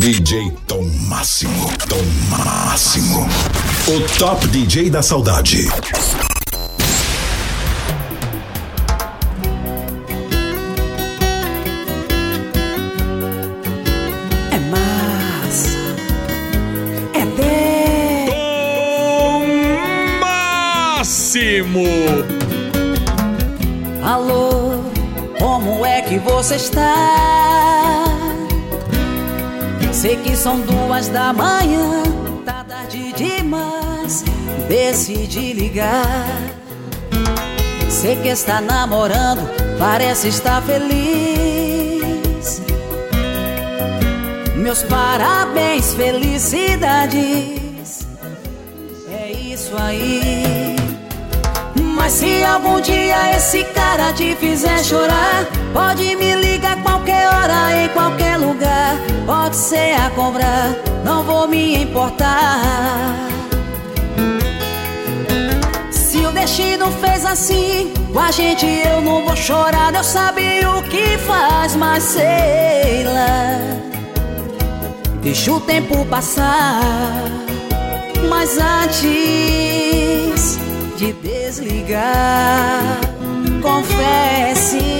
DJ Tom Máximo. Tom Máximo. O top DJ da saudade. É massa. É dez. Tom Máximo. Alô, como é que você está? Sei que são duas da manhã, tá tarde demais. Decidi ligar. Sei que está namorando, parece estar feliz. Meus parabéns, felicidades. É isso aí. Mas se algum dia esse cara te fizer chorar, pode me ligar qualquer hora, em qualquer lugar. Ser a cobrar, não vou me importar. Se o destino fez assim, com a gente eu não vou chorar. Deus sabe o que faz, mas sei lá. Deixa o tempo passar, mas antes de desligar, confesse.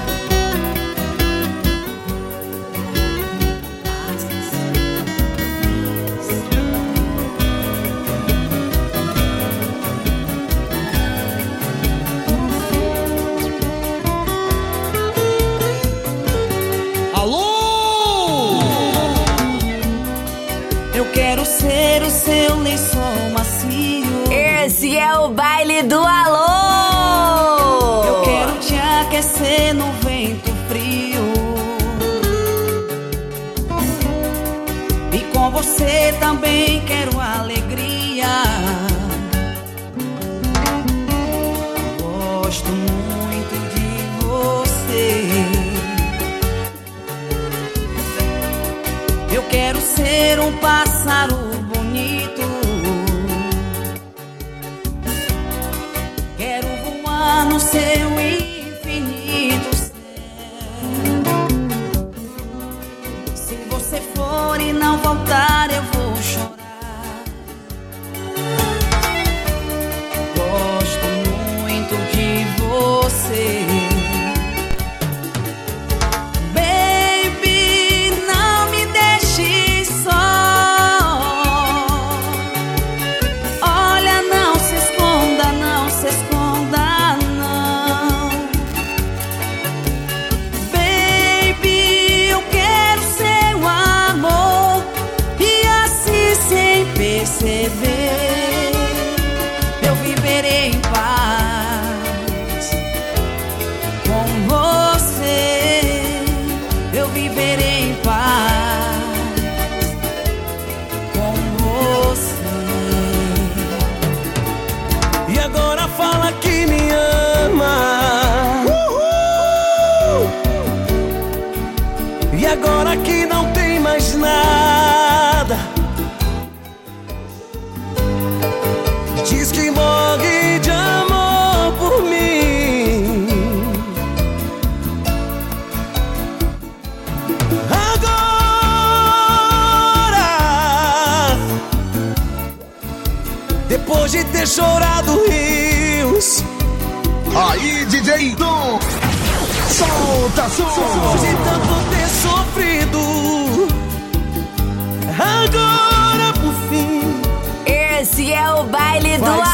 Seu lençol macio. Esse é o baile do alô! E não voltar, eu vou chorado rios. Aí, DJ Tom. Solta som. de tanto ter sofrido. Agora por fim Esse é o baile do vai alô!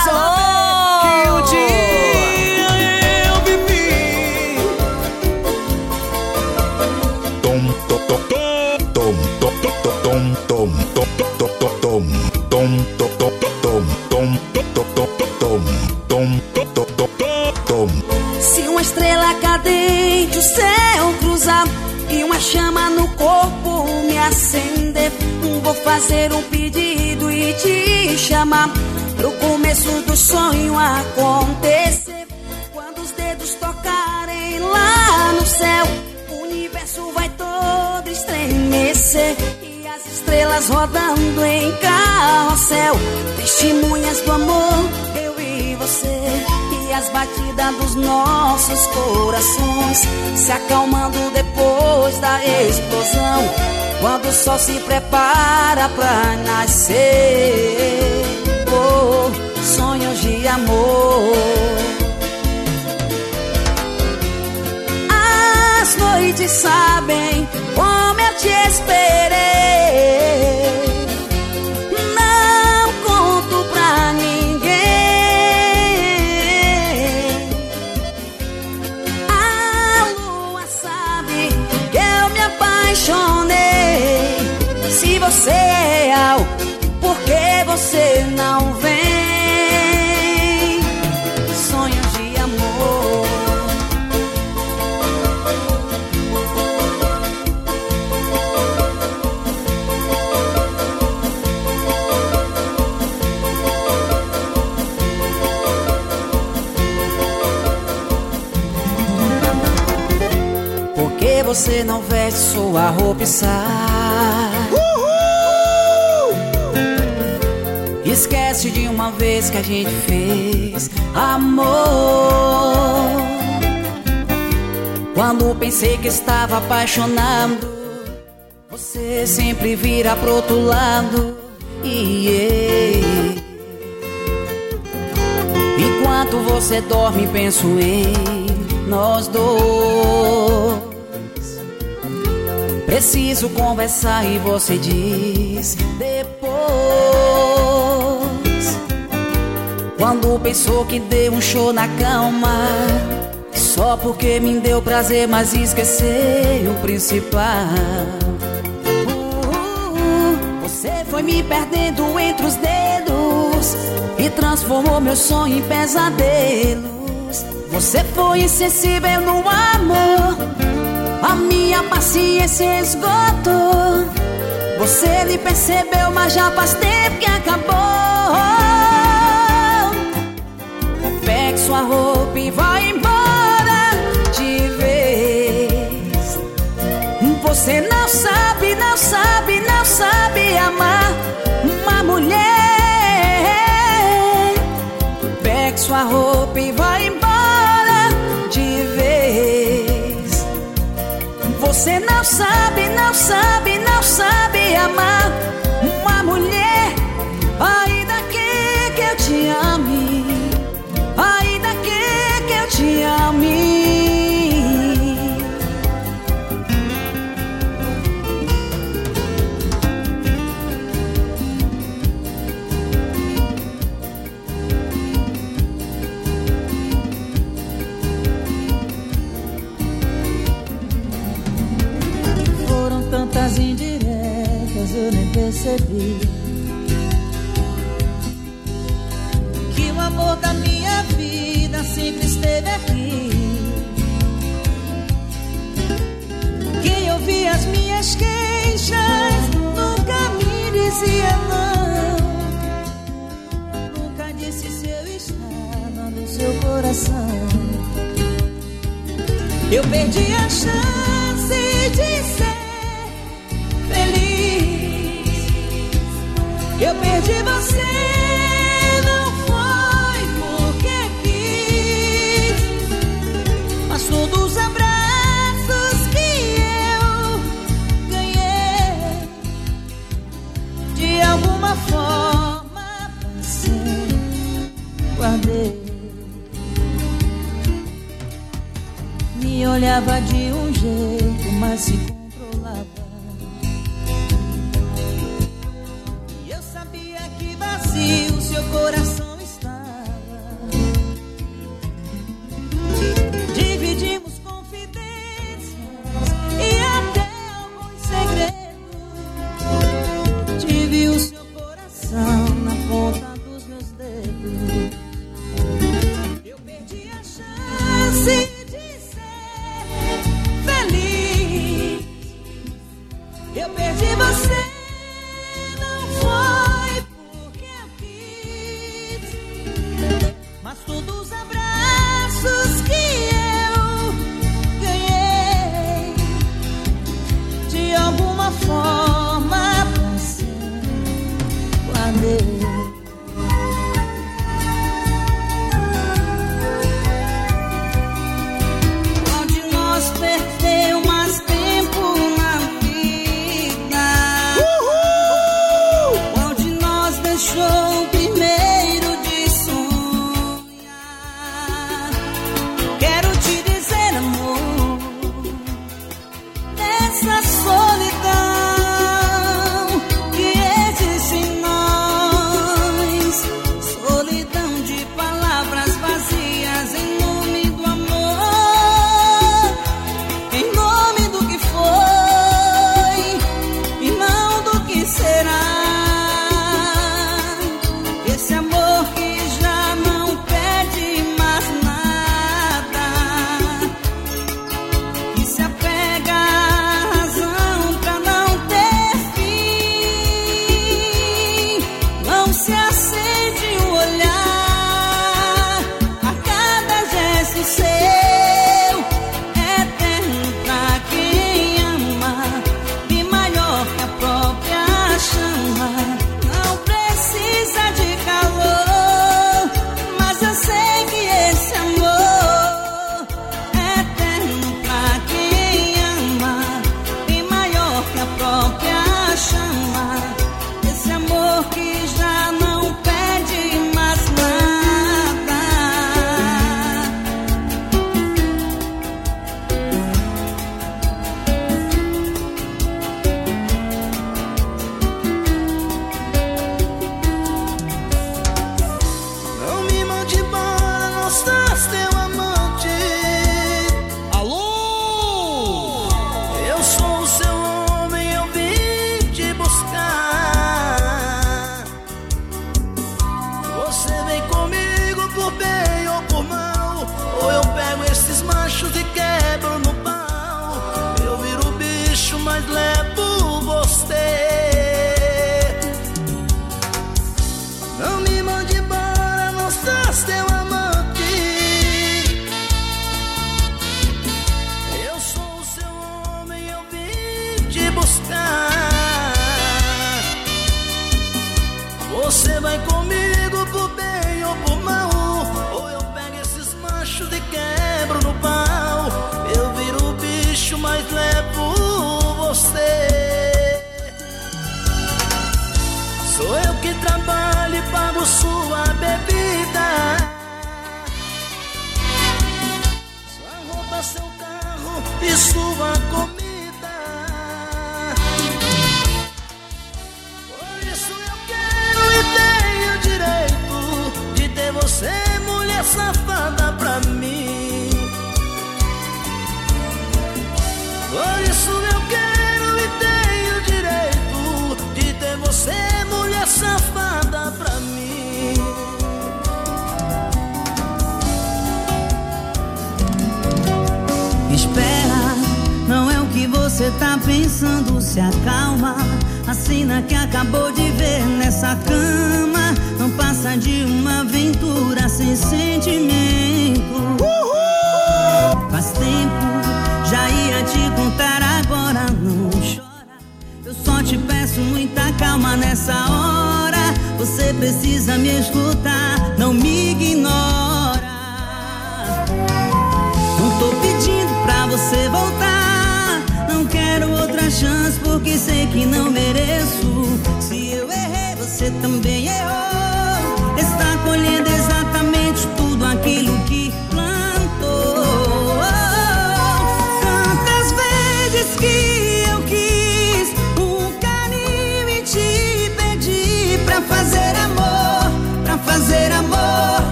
Fazer um pedido e te chamar pro começo do sonho acontecer. Quando os dedos tocarem lá no céu, o universo vai todo estremecer. E as estrelas rodando em carrossel, testemunhas do amor, eu e você. E as batidas dos nossos corações se acalmando depois da explosão. Quando o sol se prepara pra nascer, oh, sonhos de amor. As noites sabem como eu te esperei. Não conto pra ninguém. A lua sabe que eu me apaixonei. Você é real, por que você não vem? Sonhos de amor. Por que você não veste sua roupa e sai? Esquece de uma vez que a gente fez amor. Quando pensei que estava apaixonado, você sempre vira pro outro lado. Yeah. Enquanto você dorme, penso em nós dois. Preciso conversar e você diz Quando pensou que deu um show na cama, só porque me deu prazer, mas esqueceu o principal. Uh, Você foi me perdendo entre os dedos e transformou meu sonho em pesadelos. Você foi insensível no amor, a minha paciência esgotou. Você nem percebeu, mas já faz tempo que acabou. Sua roupa e vai embora de vez. Você não sabe, não sabe, não sabe amar uma mulher. Pegue sua roupa e vai embora de vez. Você não sabe, não sabe, não sabe amar Que o amor da minha vida sempre esteve aqui. Quem ouvia as minhas queixas nunca me dizia não. Nunca disse se eu estava no seu coração. Eu perdi a chance de ser Eu perdi você, não foi porque quis, mas todos os abraços que eu ganhei, de alguma forma passei, guardei. Me olhava de um jeito, mas se corazón.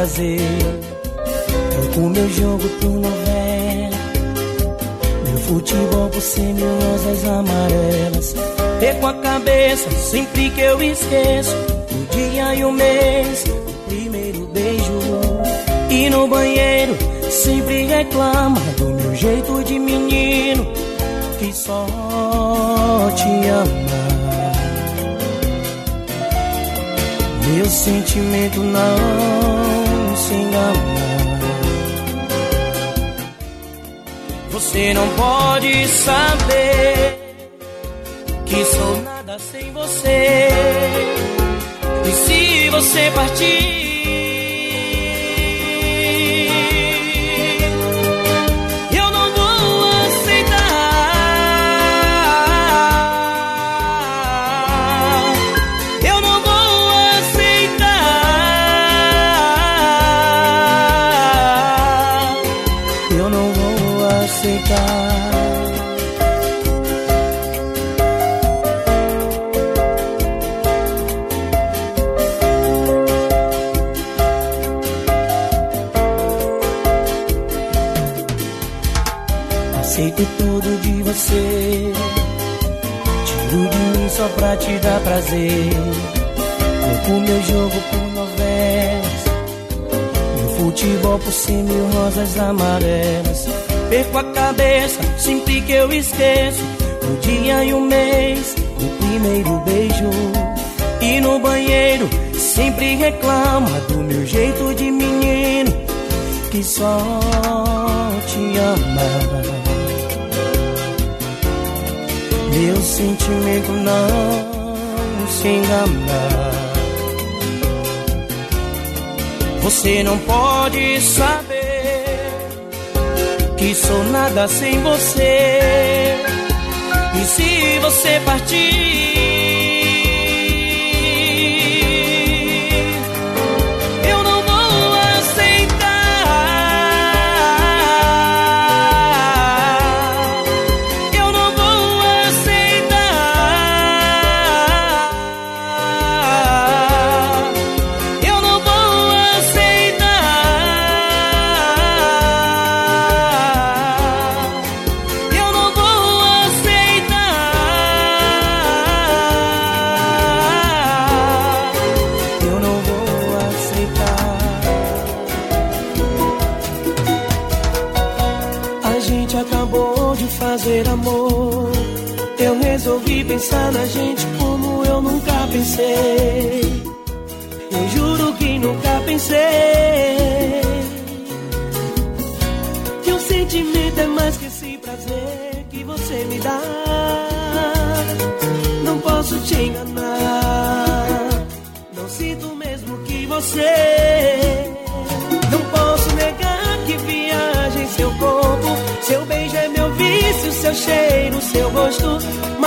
Prazer. Troco meu jogo por novela. Meu futebol por ser mil rosas amarelas. Perco a cabeça sempre que eu esqueço. O dia e o mês, o primeiro beijo. E no banheiro sempre reclama do meu jeito de menino que só te ama. Meu sentimento não Você não pode saber que sou nada sem você. E se você partir, te dar prazer. Troco meu jogo por novelas. Meu futebol por cem mil rosas amarelas. Perco a cabeça sempre que eu esqueço. O dia e o mês, o primeiro beijo. E no banheiro sempre reclama do meu jeito de menino que só te ama. Meu sentimento não se engana. Você não pode saber que sou nada sem você. E se você partir,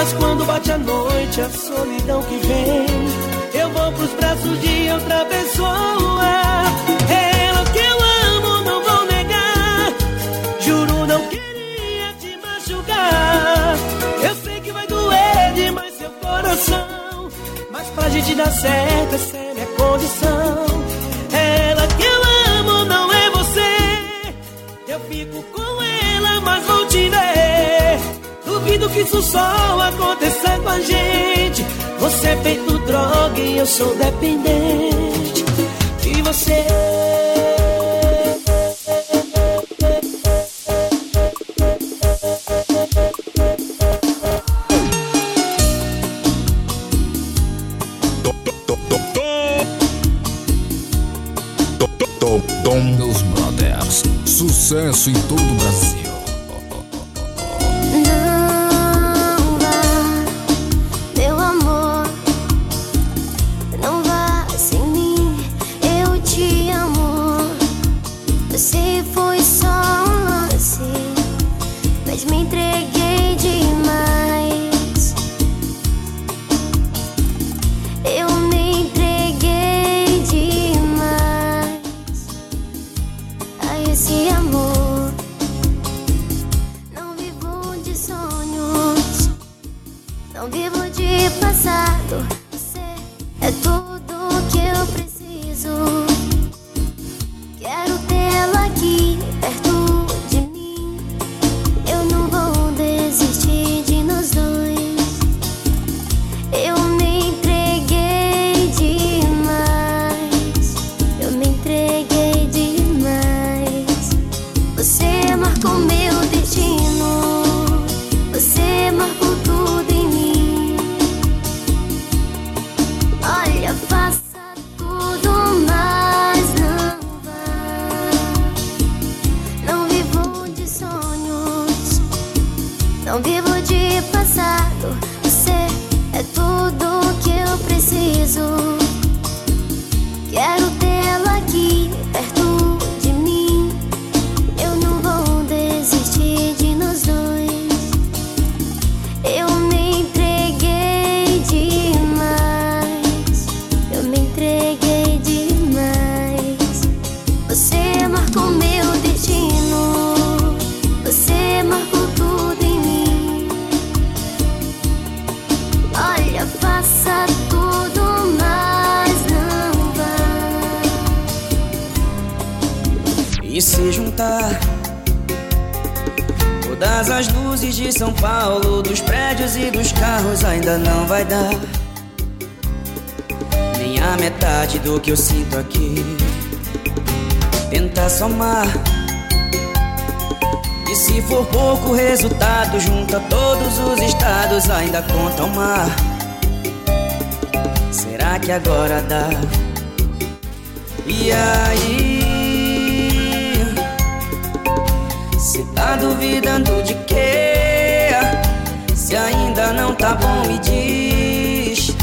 Mas quando bate a noite, a solidão que vem, eu vou pros braços de outra pessoa. Ela que eu amo, não vou negar. Juro, não queria te machucar. Eu sei que vai doer demais seu coração. Mas pra gente dar certo, é minha Que isso só aconteça com a gente. Você é feito droga e eu sou dependente de você. Que eu sinto aqui. Tenta somar. E se for pouco resultado, junta todos os estados, ainda conta o mar. Será que agora dá? E aí? Cê tá duvidando de quê? Se ainda tá bom, me diz.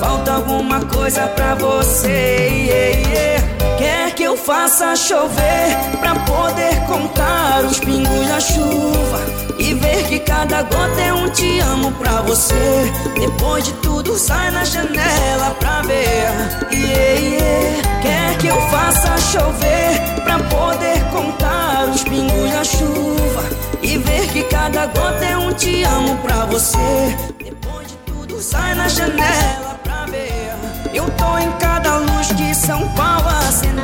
Falta alguma coisa pra você. Yeah, yeah. Quer que eu faça chover pra poder contar os pingos da chuva e ver que cada gota é um te amo pra você. Depois de tudo, sai na janela pra ver. Yeah. Quer que eu faça chover pra poder contar os pingos da chuva e ver que cada gota é um te amo pra você. Depois de tudo, sai na janela eu tô em cada luz que São Paulo acender.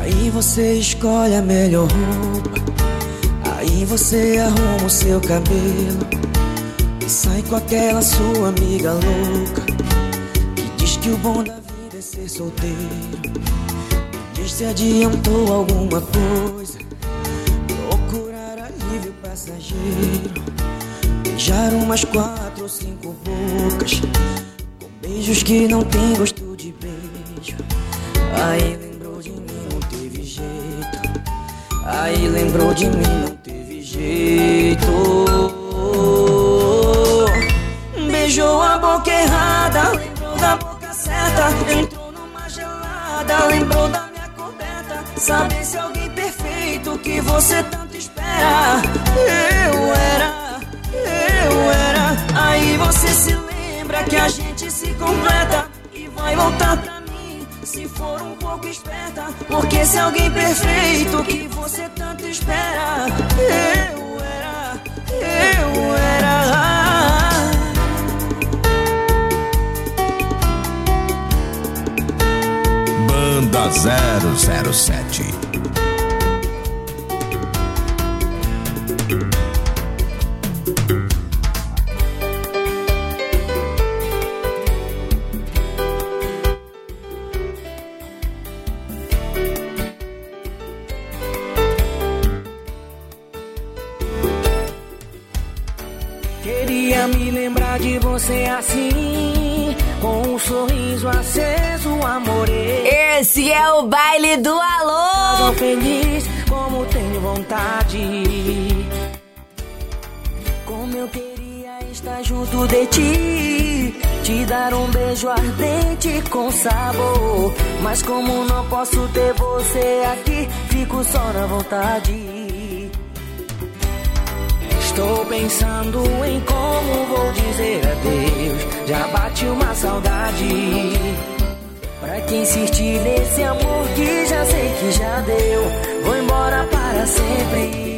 Aí você escolhe a melhor roupa. Aí você arruma o seu cabelo. E sai com aquela sua amiga louca. Que diz que o bom da vida é ser solteiro. Se adiantou alguma coisa. Procurar alívio passageiro. Beijar umas quatro ou cinco bocas. Com beijos que não tem gosto de beijo. Aí lembrou de mim, não teve jeito. Aí lembrou de mim, não teve jeito. Beijou a boca errada, lembrou da boca certa. Entrou numa gelada, lembrou da Saber se alguém perfeito que você tanto espera Eu era eu era. Aí você se lembra que a gente se completa e vai voltar pra mim se for um pouco esperta. Porque se alguém perfeito que você tanto espera, eu era, eu era. Banda 007 de ti. Te dar um beijo ardente com sabor. Mas como não posso ter você aqui, fico só na vontade. Estou pensando em como vou dizer adeus. Já bate uma saudade. Pra que insistir nesse amor que já sei que já deu, vou embora para sempre.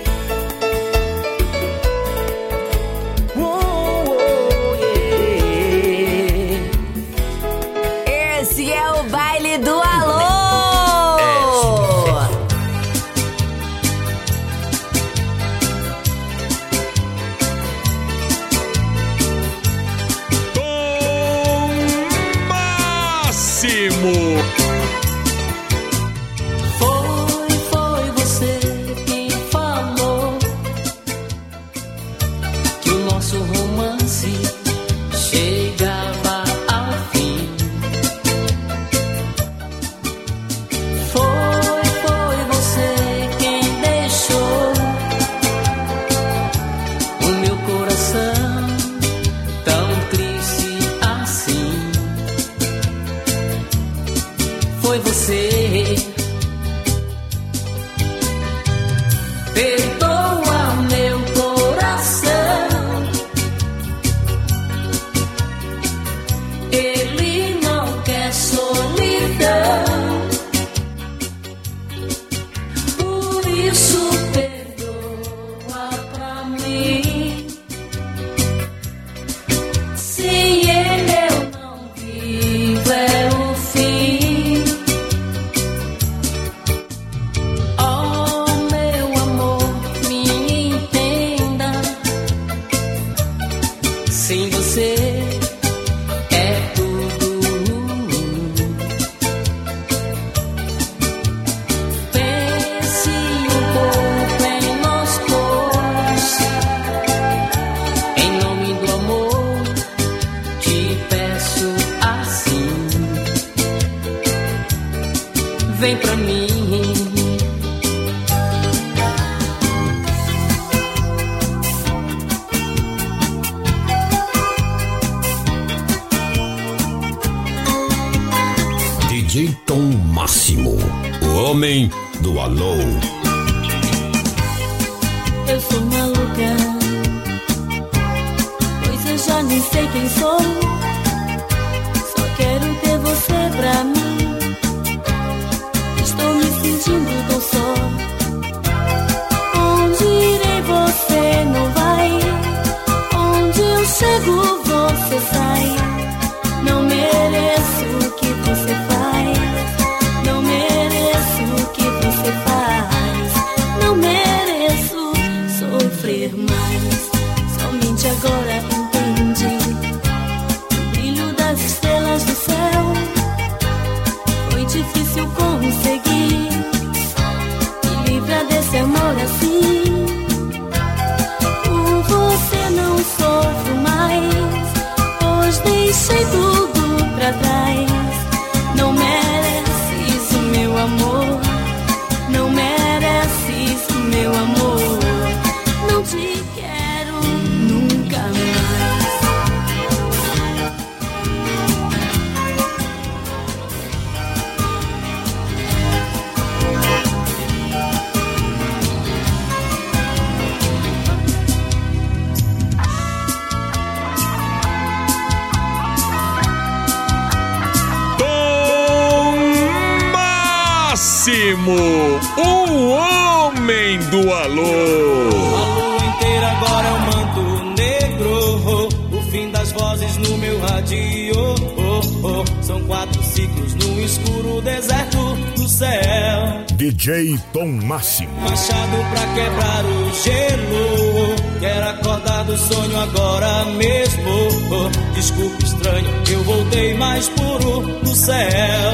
ouro do céu.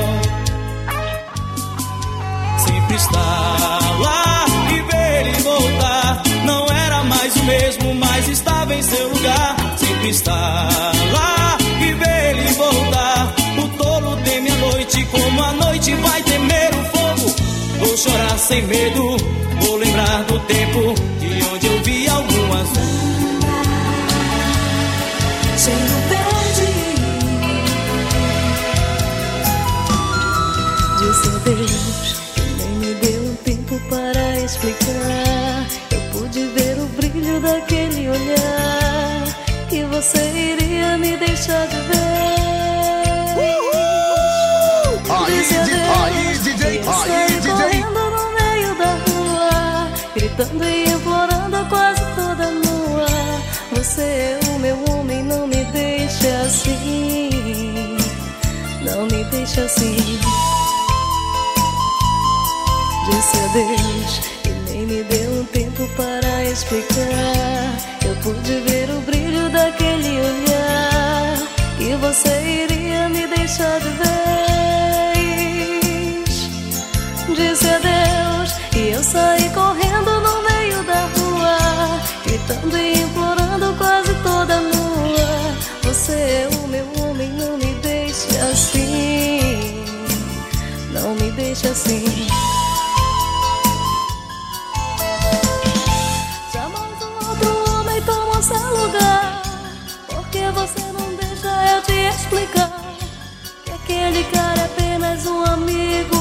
Sempre está lá e ver ele voltar. Não era mais o mesmo, mas estava em seu lugar. Sempre está lá e ver ele voltar. O tolo teme a noite, como a noite vai temer o fogo. Vou chorar sem medo, vou lembrar do tempo de onde eu vi algumas. Cheio você iria me deixar de ver? Aí, Disse a DJ, aí, DJ, aí, DJ. correndo no meio da rua Gritando e implorando quase toda nua. Você é o meu homem, não me deixe assim Não me deixe assim. Disse a Deus e nem me deu um tempo para explicar pude ver o brilho daquele olhar Que você iria me deixar de vez. Disse a Deus e eu saí correndo no meio da rua Gritando e implorando quase toda nua. Você é o meu homem, não me deixe assim Não me deixe assim apenas um amigo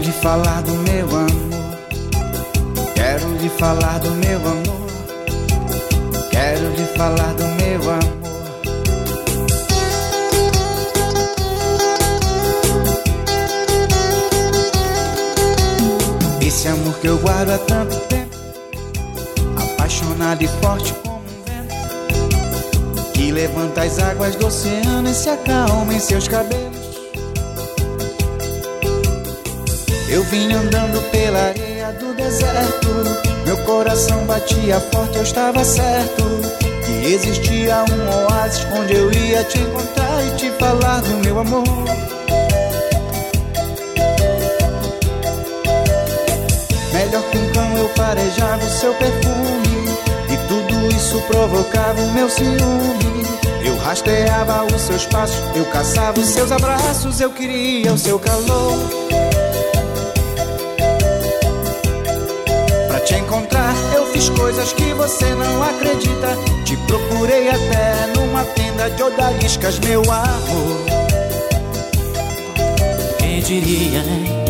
lhe falar do meu amor. Quero lhe falar do meu amor. Quero lhe falar do meu amor. Esse amor que eu guardo há tanto tempo, apaixonado e forte como um vento, que levanta as águas do oceano e se acalma em seus cabelos. Eu vim andando pela areia do deserto, meu coração batia forte, eu estava certo que existia um oásis onde eu ia te encontrar e te falar do meu amor. Melhor que um cão eu farejava o seu perfume E tudo isso provocava o meu ciúme. Eu rasteava os seus passos, eu caçava os seus abraços Eu queria o seu calor encontrar eu fiz coisas que você não acredita Te procurei até numa tenda de odaliscas, meu amor Quem diria, hein?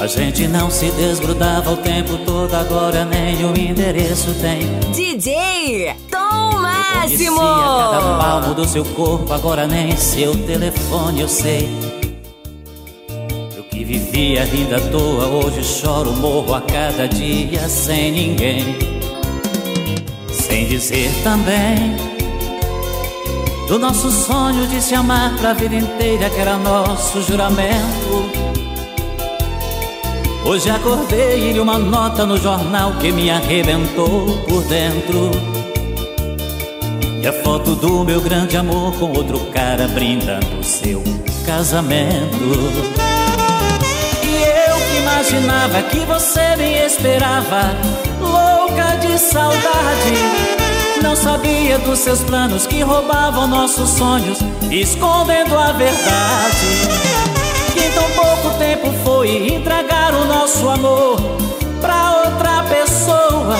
A gente não se desgrudava o tempo todo, agora nem o endereço tem. DJ Tom Máximo! Conhecia cada palmo do seu corpo, agora nem seu telefone eu sei. Vivia rindo à toa, hoje choro, morro a cada dia sem ninguém. Sem dizer também do nosso sonho de se amar pra vida inteira, que era nosso juramento. Hoje acordei e li uma nota no jornal que me arrebentou por dentro. E a foto do meu grande amor com outro cara brindando seu casamento. Imaginava que você me esperava, louca de saudade. Não sabia dos seus planos que roubavam nossos sonhos, escondendo a verdade. Que tão pouco tempo foi entregar o nosso amor pra outra pessoa.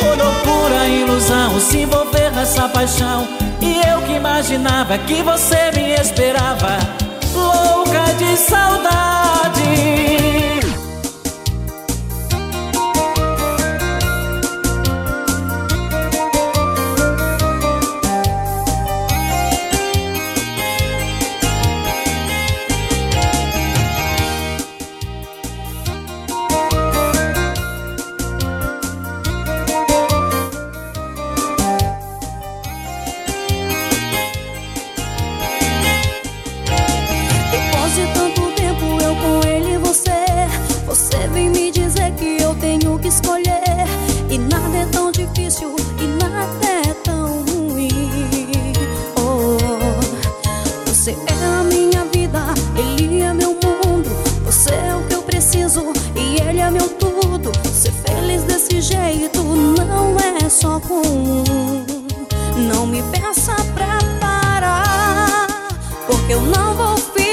Foi loucura, ilusão, se envolver nessa paixão. E eu que imaginava que você me esperava, louca de saudade. Eu tenho que escolher. E nada é tão difícil, e nada é tão ruim. Oh, você é a minha vida, ele é meu mundo. Você é o que eu preciso, e ele é meu tudo. Ser feliz desse jeito não é só com um. Não me peça pra parar, porque eu não vou ficar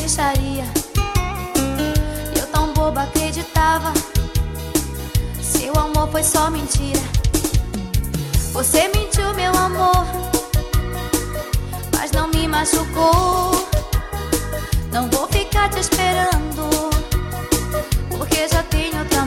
deixaria. Eu tão boba acreditava. Seu amor foi só mentira. Você mentiu, meu amor, mas não me machucou. Não vou ficar te esperando, porque já tenho outro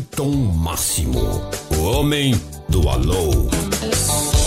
tom máximo. O homem do alô.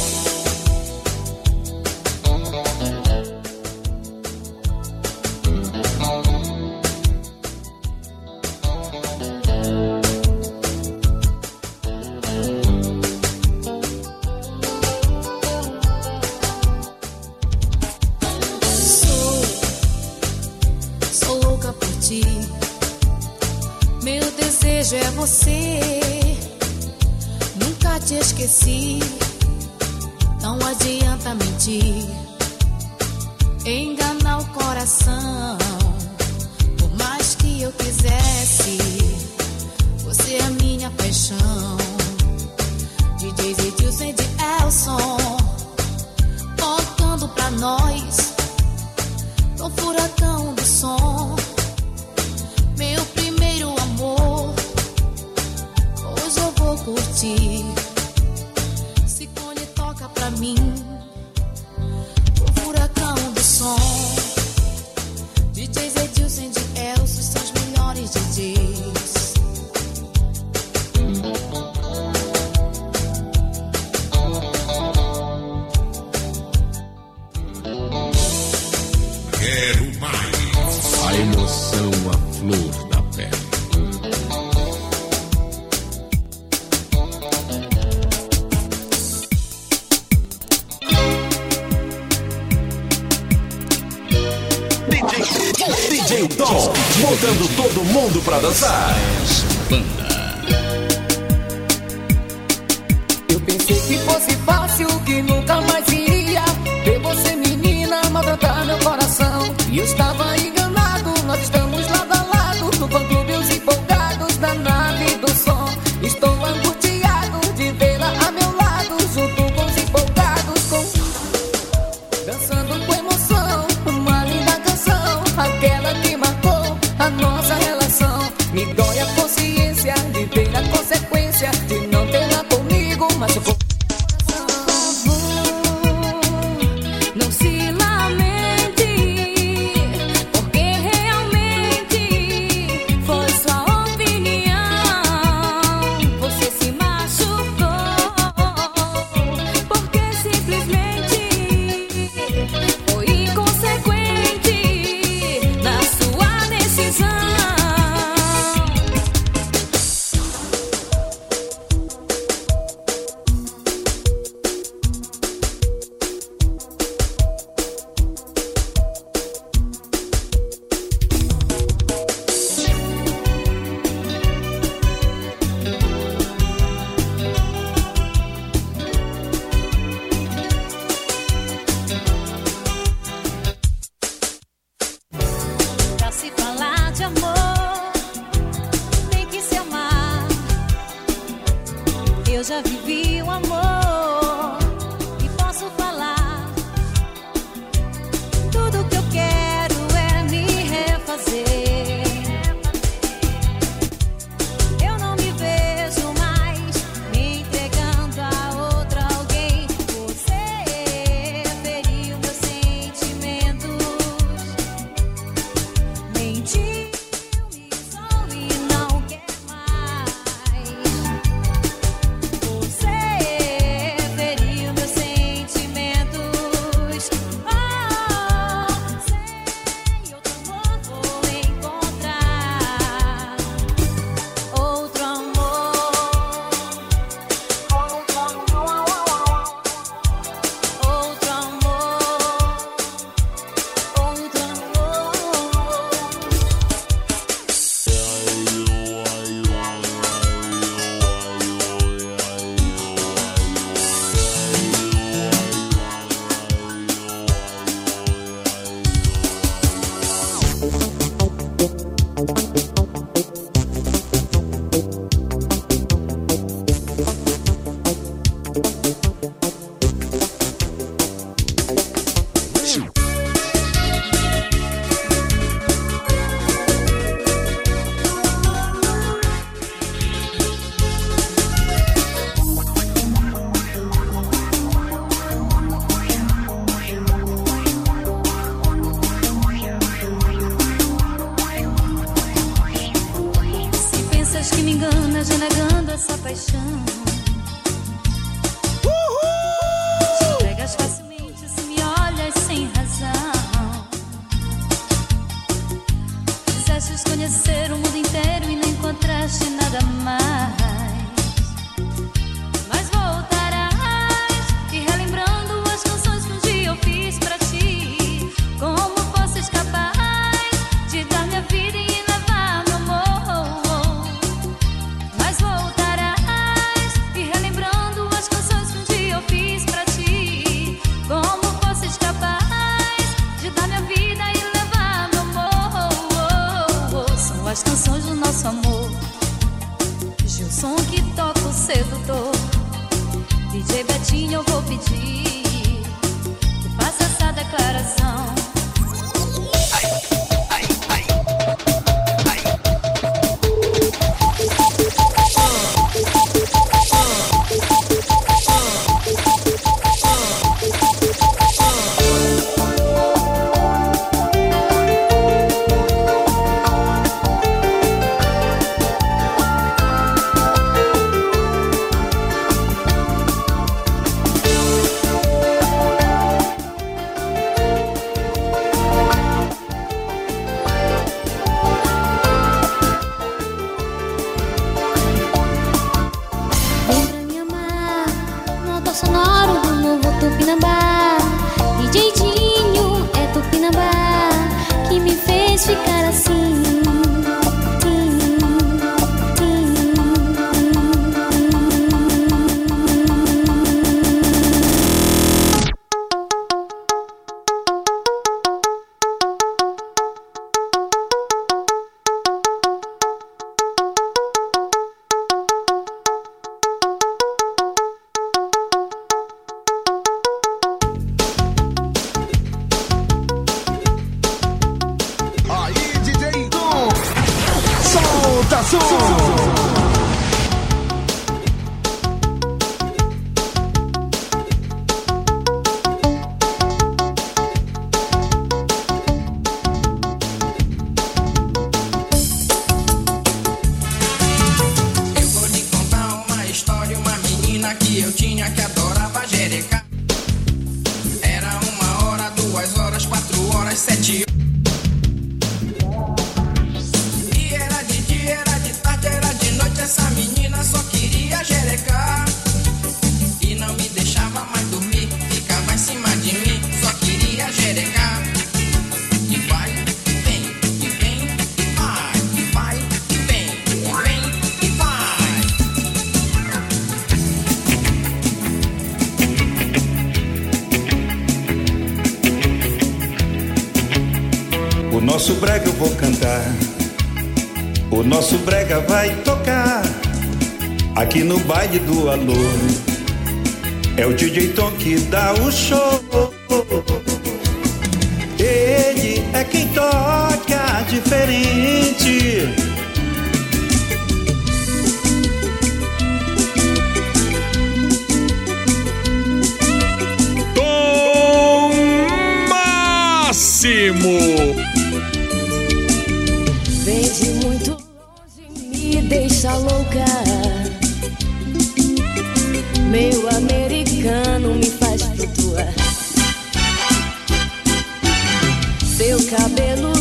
Que dá o show. Cabelo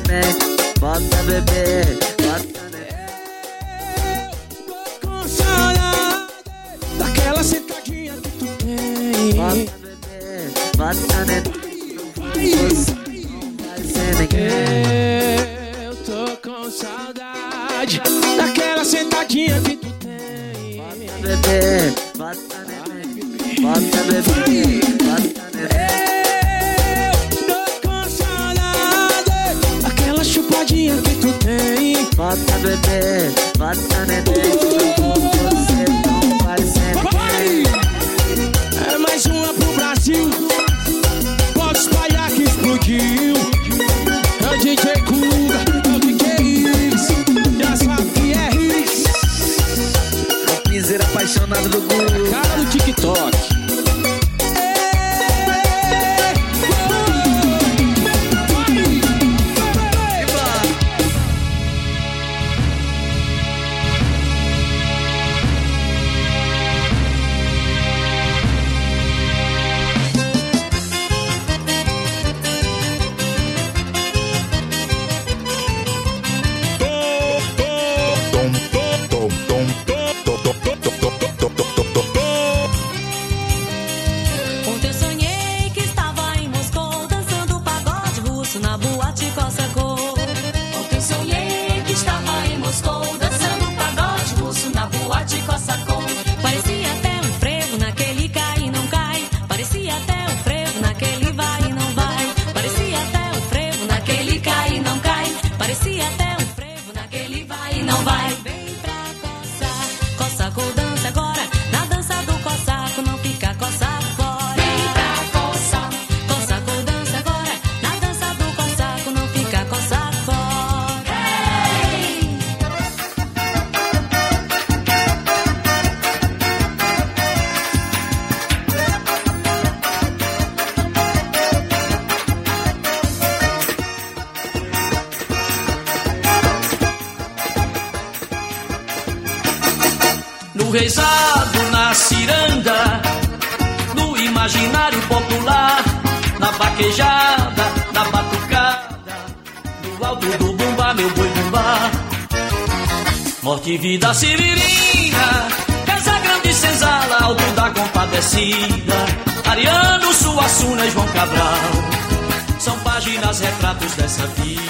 neném, bota bebê, bota neném. Tô com saudade daquela sentadinha que tu tem. Bota bebê, bota neném. Não vai ser ninguém. Eu tô com saudade daquela sentadinha que tu tem. Bota bebê, bota neném. Bota bebê, bota bota bebê, bota neném. Você não vai ser É mais uma pro Brasil. Pode espalhar que explodiu. É o DJ Kuga, é o DJ Ives. Já sabe que é Riggs. Rapizeira apaixonado do Google. Cara do TikTok. Vida severina, casa grande senzala, alto da compadecida, Ariano, Suassuna João Cabral. São páginas, retratos dessa vida.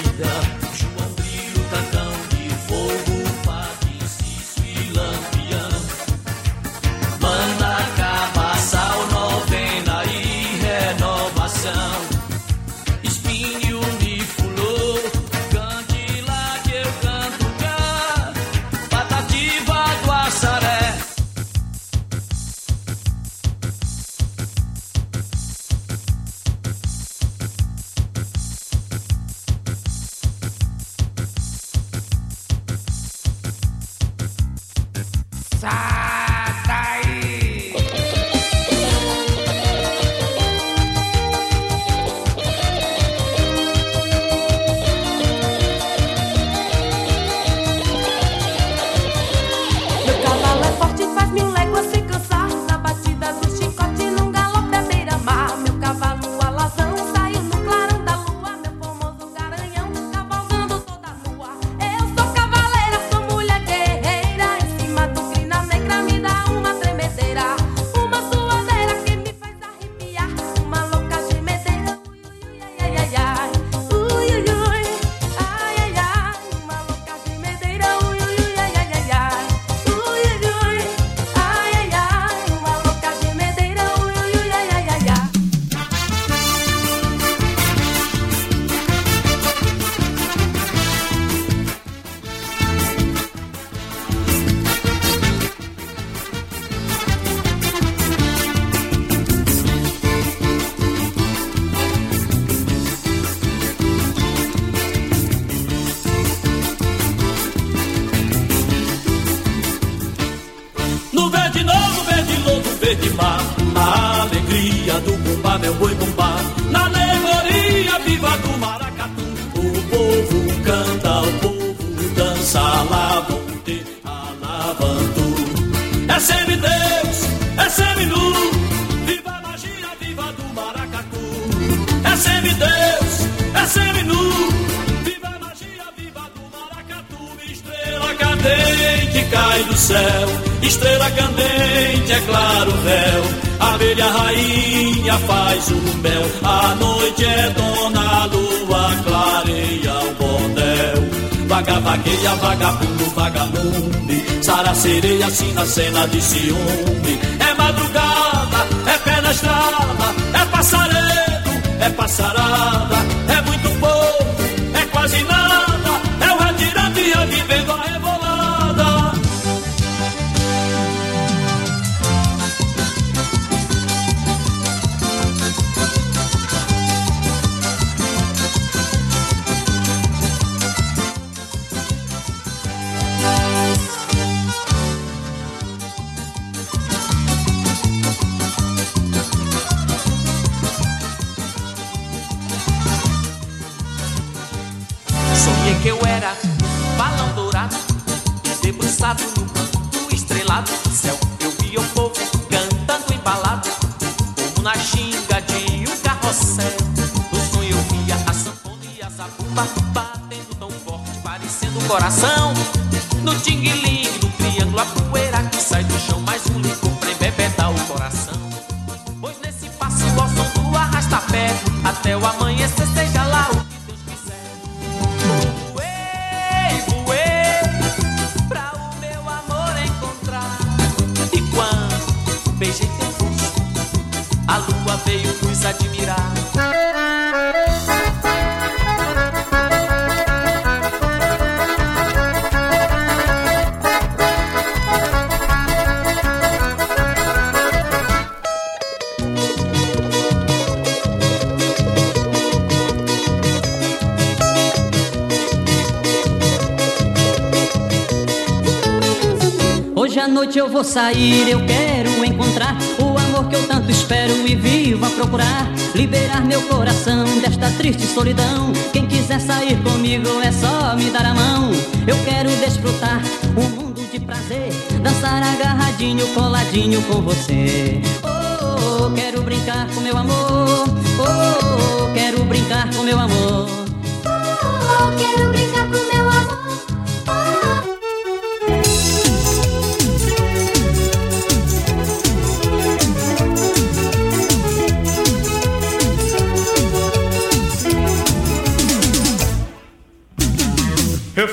Na cena de ciúme. É madrugada, que eu era balão dourado, debruçado no canto estrelado do céu. Eu via o povo cantando embalado, como na ginga de um carrossel. No sonho eu via a sanfona e a zabumba batendo tão forte, parecendo um coração. No tingue-lingue, no triângulo, a poeira que sai sair, eu quero encontrar o amor que eu tanto espero e vivo a procurar. Liberar meu coração desta triste solidão. Quem quiser sair comigo é só me dar a mão. Eu quero desfrutar um mundo de prazer, dançar agarradinho, coladinho com você. Oh, quero brincar com meu amor. Oh, quero brincar com meu amor. Oh, quero brincar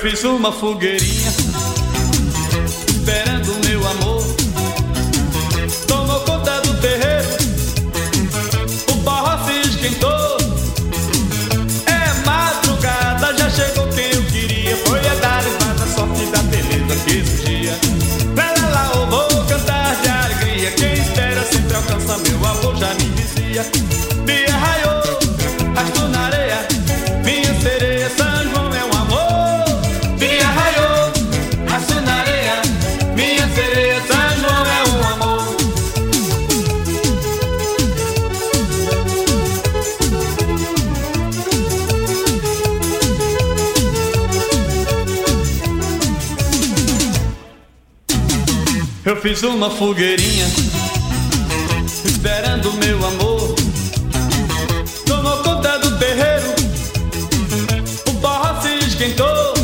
fiz uma fogueirinha uma fogueirinha Esperando meu amor. Tomou conta do terreiro O barro se esquentou.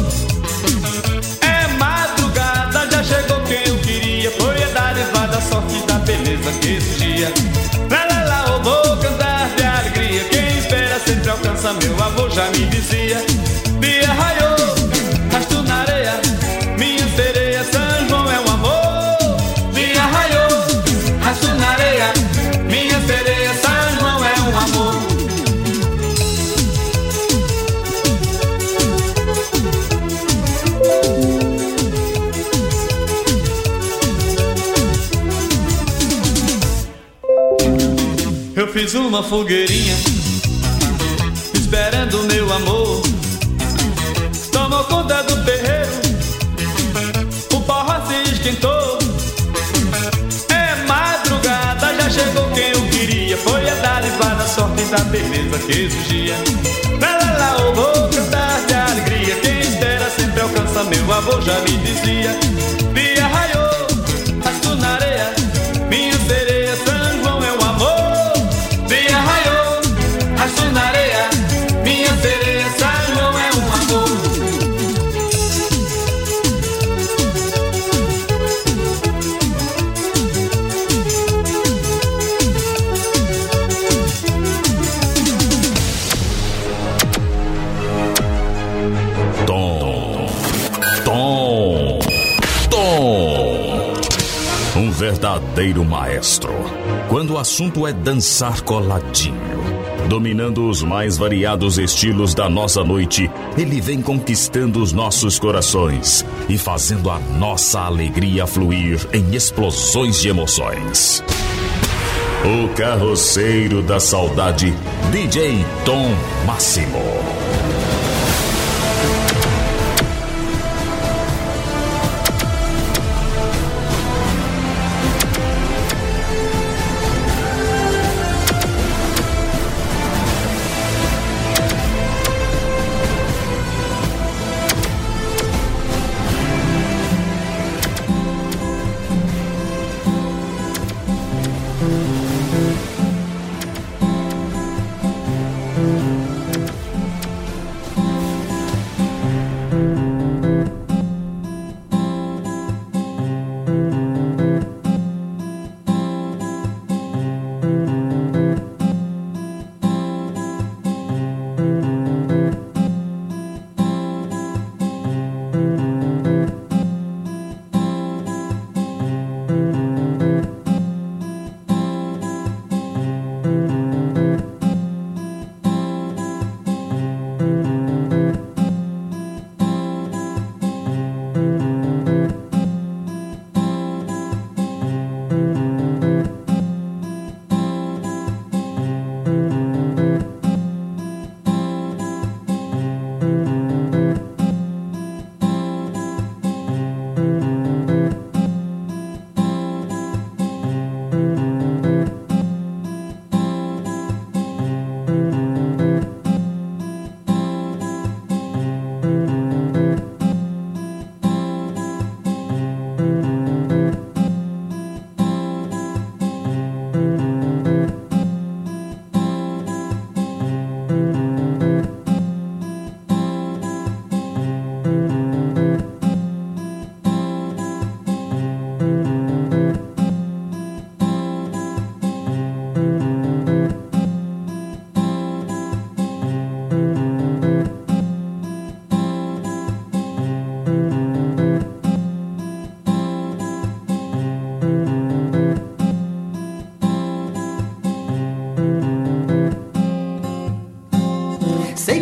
É madrugada, já chegou quem eu queria. Foi a da sorte da beleza que surgia Lá lá lá, eu vou cantar de alegria. Quem espera sempre alcança, meu avô já me dizia. Dia raiou, fiz uma fogueirinha Esperando meu amor. Tomou conta do terreiro O barro se esquentou. É madrugada, já chegou quem eu queria. Foi a dar da sorte da beleza que surgia Lá lá lá, vou cantar de alegria. Quem espera sempre alcança, meu avô já me dizia verdadeiro maestro. Quando o assunto é dançar coladinho. Dominando os mais variados estilos da nossa noite, ele vem conquistando os nossos corações e fazendo a nossa alegria fluir em explosões de emoções. O carroceiro da saudade, DJ Tom Máximo.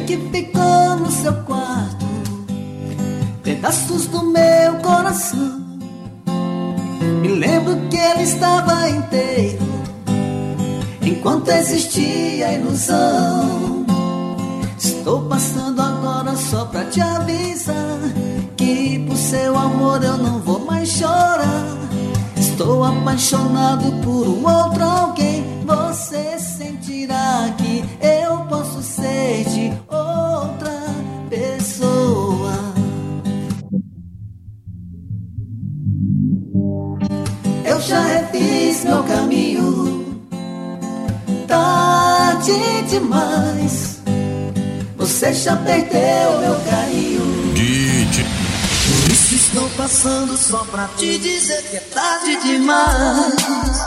que ficou no seu quarto, pedaços do meu coração. Me lembro que ele estava inteiro, enquanto existia a ilusão. Estou passando agora só pra te avisar que por seu amor eu não vou mais chorar. Estou apaixonado por um outro alguém, você sentirá que tem teu meu carinho. Isso Estou passando só pra te dizer que é tarde demais.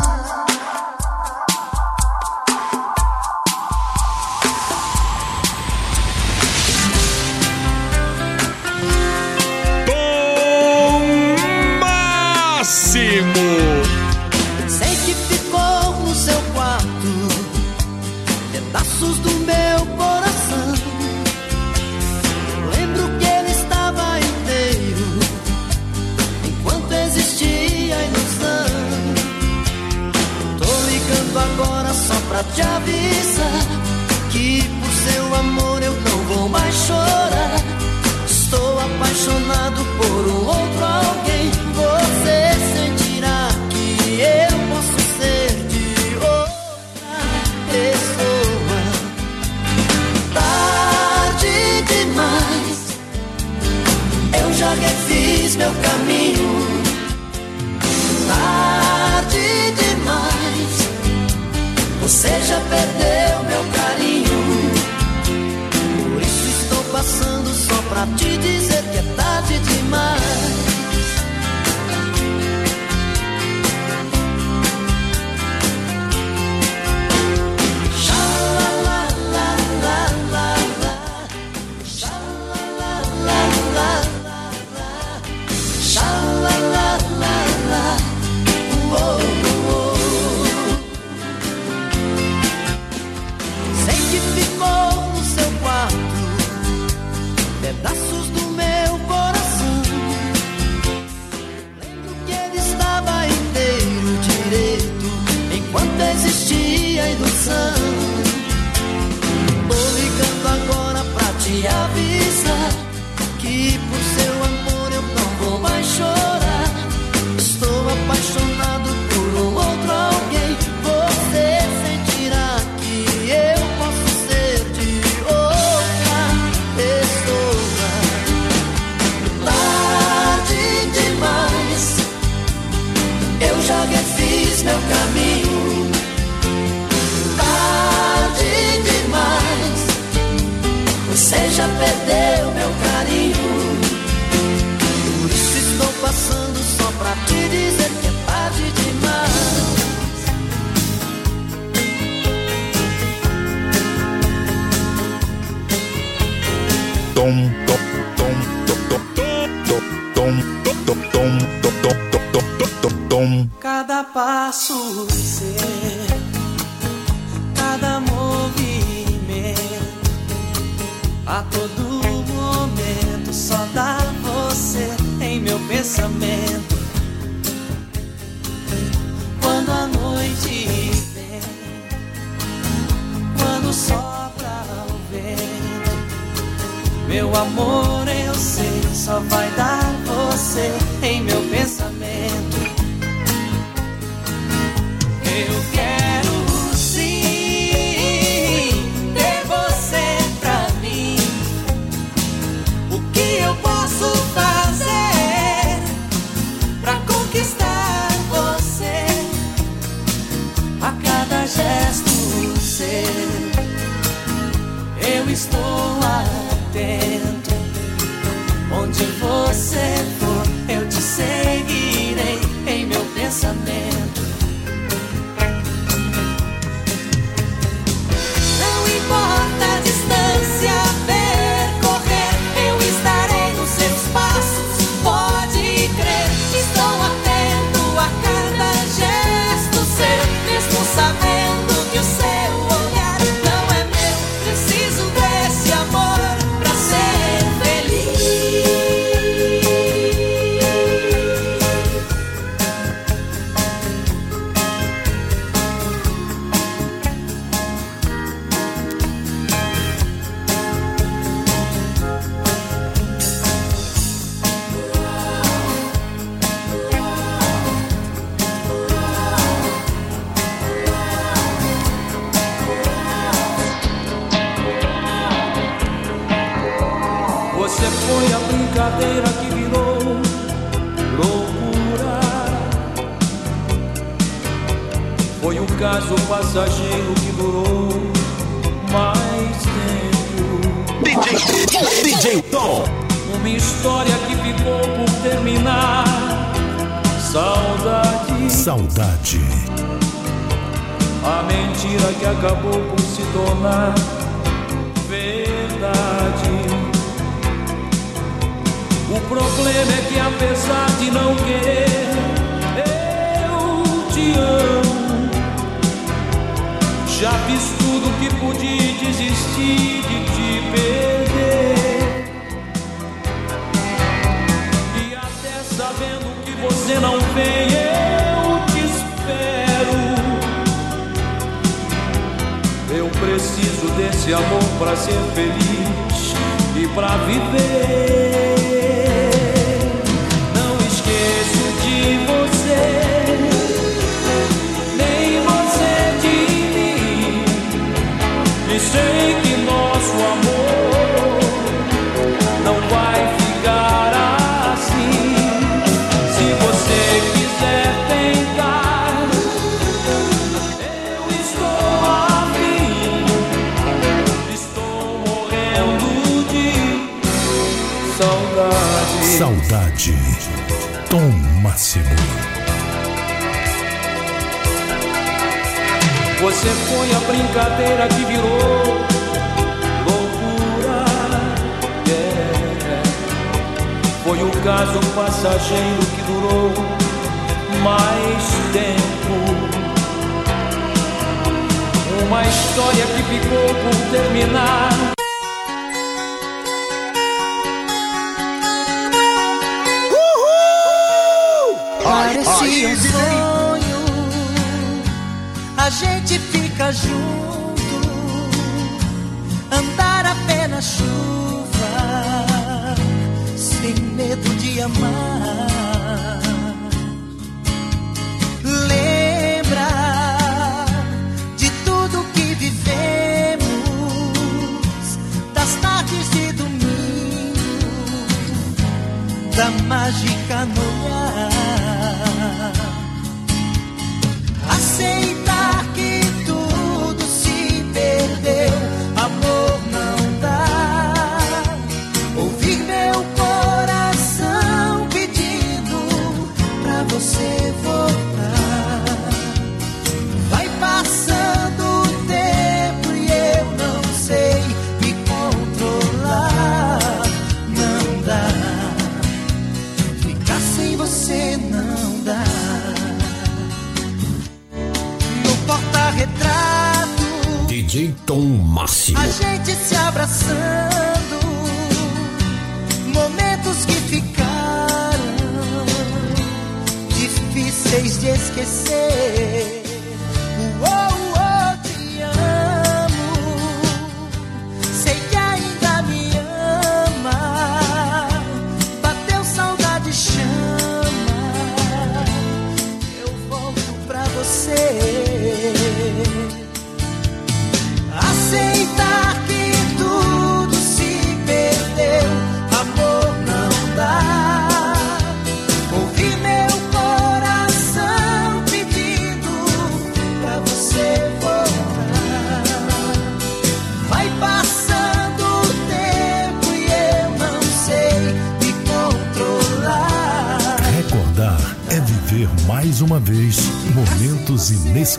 As-tu désir que t'as du mal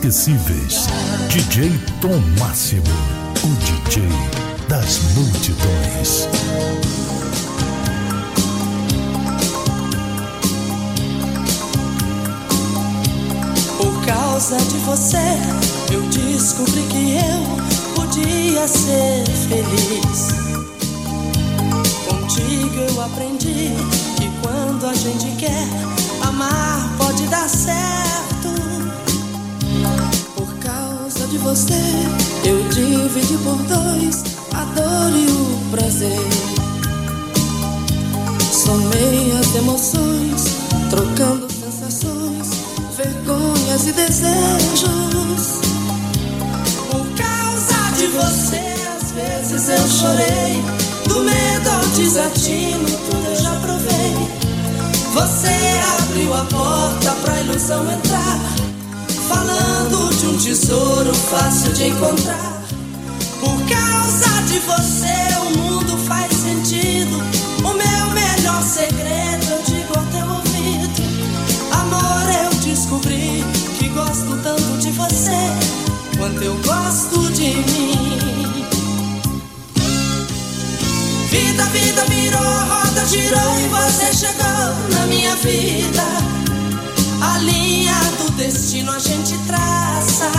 inesquecíveis. DJ Tom Máximo, Vida, virou, a roda girou e você chegou na minha vida. A linha do destino a gente traça.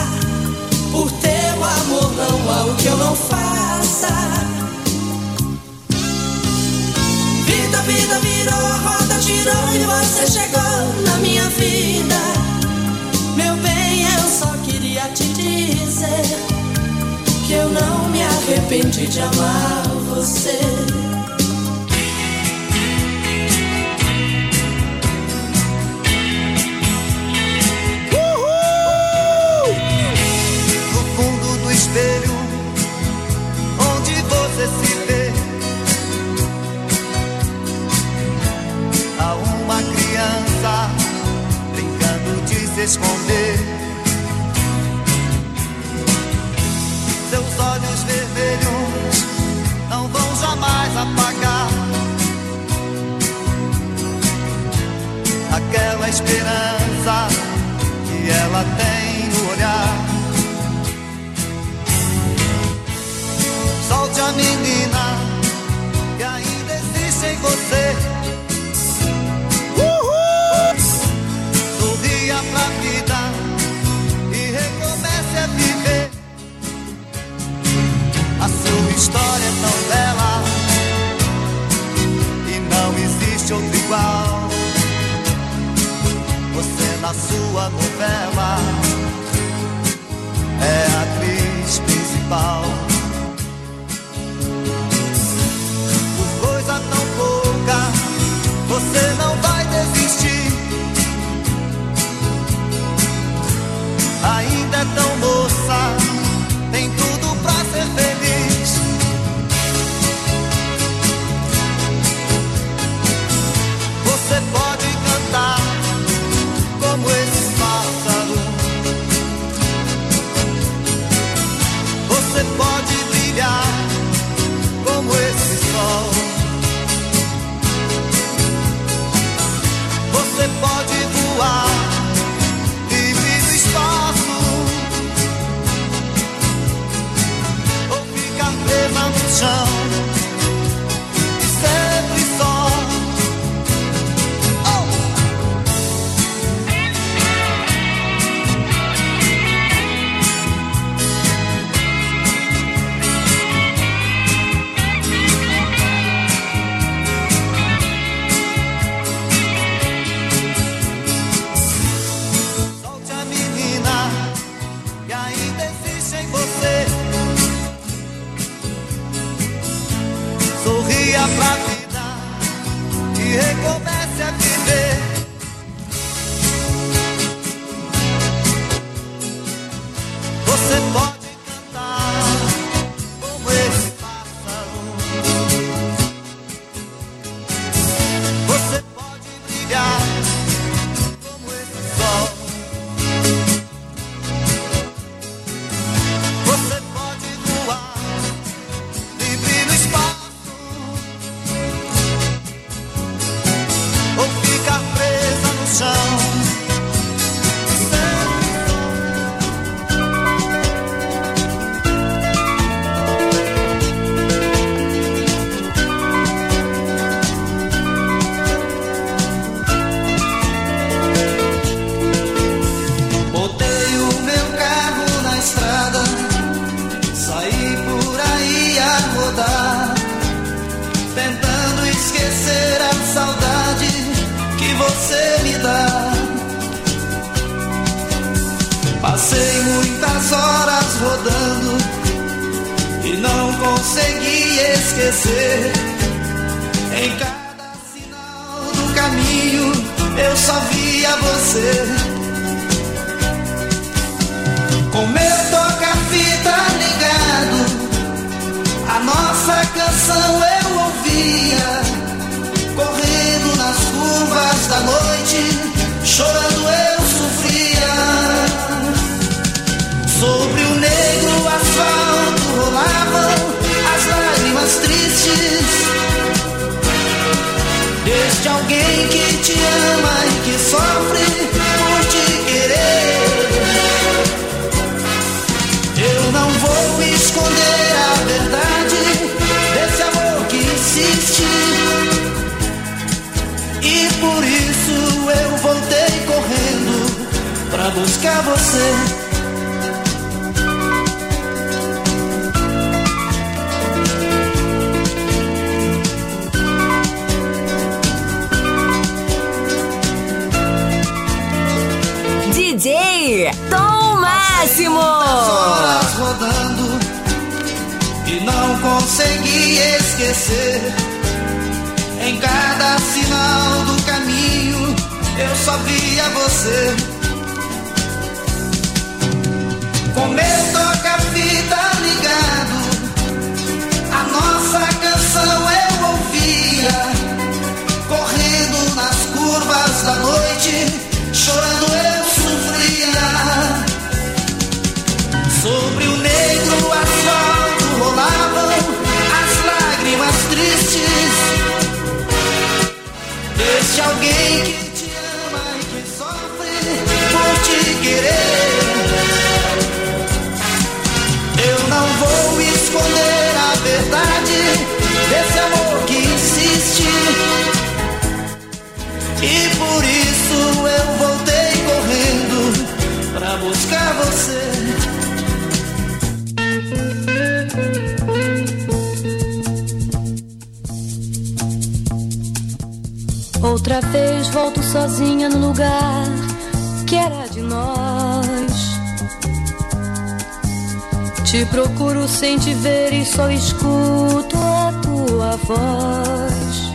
Por teu amor não há o que eu não faça. Vida, vida virou, a roda girou e você chegou na minha vida. Meu bem, eu só queria te dizer eu não me arrependi de amar você. No fundo do espelho, onde você se vê, há uma criança brincando de se esconder. Apagar aquela esperança que ela tem no olhar. Solte a menina que ainda existe em você. Sorria pra vida e recomece a viver. A sua história é tão bela igual. Você na sua novela é a atriz principal. Por coisa tão pouca, você não vai desistir. Ainda é tão moça, tem tudo pra ser feliz. Você pode cantar como esse pássaro. Você pode brilhar como esse sol. Você pode voar livre no espaço ou ficar presa no chão pra vida e recomece a viver. Deste alguém que te ama e que sofre por te querer. Eu não vou esconder a verdade desse amor que insiste E por isso Outra vez volto sozinha no lugar que era de nós. Te procuro sem te ver e só escuto a tua voz.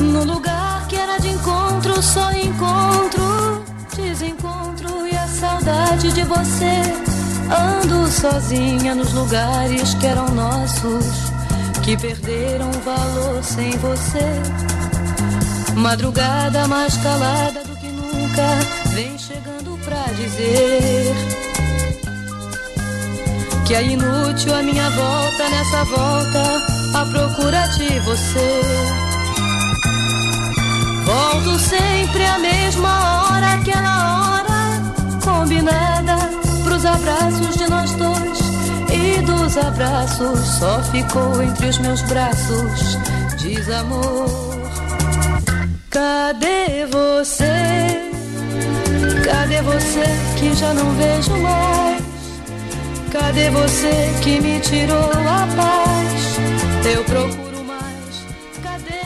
No lugar que era de encontro, só encontro, desencontro e a saudade de você. Ando sozinha nos lugares que eram nossos que perderam valor sem você. Madrugada mais calada do que nunca vem chegando pra dizer que é inútil a minha volta nessa volta à procura de você. Volto sempre à mesma hora, aquela hora combinada pros abraços de nós dois. Dos abraços só ficou entre os meus braços desamor. Cadê você? Cadê você que já não vejo mais? Cadê você que me tirou a paz? Eu procuro mais. Cadê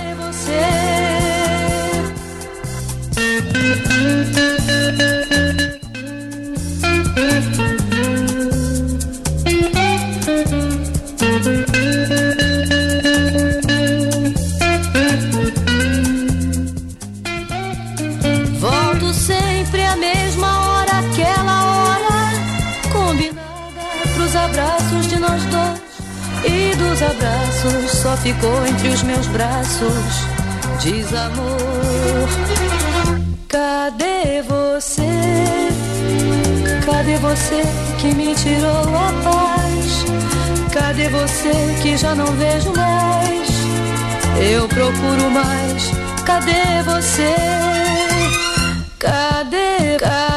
Volto só ficou entre os meus braços desamor. Cadê você? Cadê você que me tirou a paz? Cadê você que já não vejo mais? Eu procuro mais. Cadê você? Cadê? Cadê?